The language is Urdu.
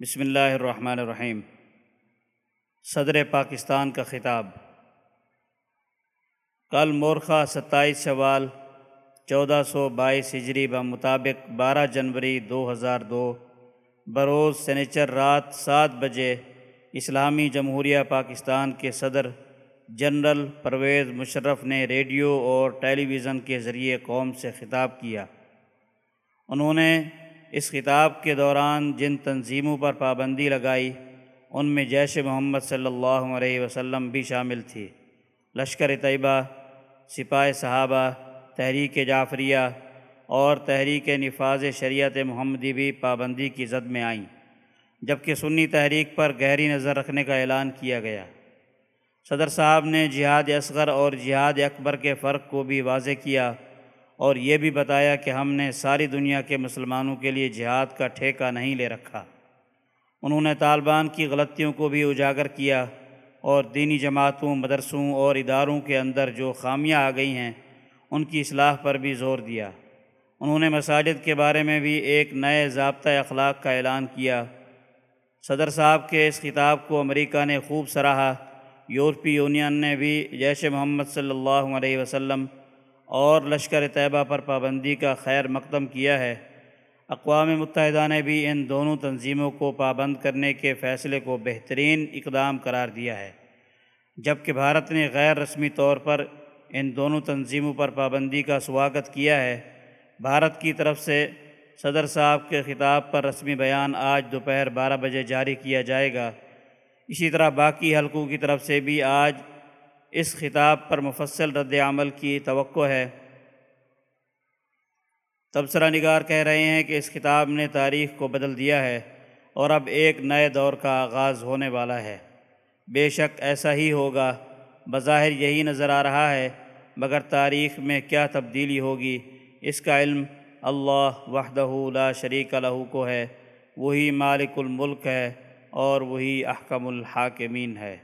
بسم اللہ الرحمن الرحیم۔ صدر پاکستان کا خطاب۔ کل مورخہ ستائیس شوال چودہ سو بائیس ہجری بمطابق بارہ جنوری دو ہزار دو بروز سنیچر رات سات بجے اسلامی جمہوریہ پاکستان کے صدر جنرل پرویز مشرف نے ریڈیو اور ٹیلی ویژن کے ذریعے قوم سے خطاب کیا۔ انہوں نے اس خطاب کے دوران جن تنظیموں پر پابندی لگائی، ان میں جیش محمد صلی اللہ علیہ وسلم بھی شامل تھی لشکر طیبہ، سپاہ صحابہ، تحریک جعفریہ اور تحریک نفاذ شریعت محمدی بھی پابندی کی زد میں آئیں، جبکہ سنی تحریک پر گہری نظر رکھنے کا اعلان کیا گیا۔ صدر صاحب نے جہاد اصغر اور جہاد اکبر کے فرق کو بھی واضح کیا۔ اور یہ بھی بتایا کہ ہم نے ساری دنیا کے مسلمانوں کے لیے جہاد کا ٹھیکہ نہیں لے رکھا۔ انہوں نے طالبان کی غلطیوں کو بھی اجاگر کیا اور دینی جماعتوں، مدرسوں اور اداروں کے اندر جو خامیاں آ گئی ہیں، ان کی اصلاح پر بھی زور دیا۔ انہوں نے مساجد کے بارے میں بھی ایک نئے ضابطۂ اخلاق کا اعلان کیا۔ صدر صاحب کے اس خطاب کو امریکہ نے خوب سراہا۔ یورپی یونین نے بھی جیش محمد صلی اللہ علیہ وسلم اور لشکر طیبہ پر پابندی کا خیر مقدم کیا ہے۔ اقوام متحدہ نے بھی ان دونوں تنظیموں کو پابند کرنے کے فیصلے کو بہترین اقدام قرار دیا ہے۔ جبکہ بھارت نے غیر رسمی طور پر ان دونوں تنظیموں پر پابندی کا سواگت کیا ہے، بھارت کی طرف سے صدر صاحب کے خطاب پر رسمی بیان آج دوپہر بارہ بجے جاری کیا جائے گا۔ اسی طرح باقی حلقوں کی طرف سے بھی آج اس خطاب پر مفصل رد عمل کی توقع ہے۔ تبصرہ نگار کہہ رہے ہیں کہ اس خطاب نے تاریخ کو بدل دیا ہے اور اب ایک نئے دور کا آغاز ہونے والا ہے۔ بے شک ایسا ہی ہوگا۔ بظاہر یہی نظر آ رہا ہے، مگر تاریخ میں کیا تبدیلی ہوگی؟ اس کا علم اللہ وحدہ لا شریک لہو کو ہے۔ وہی مالک الملک ہے اور وہی احکم الحاکمین ہے۔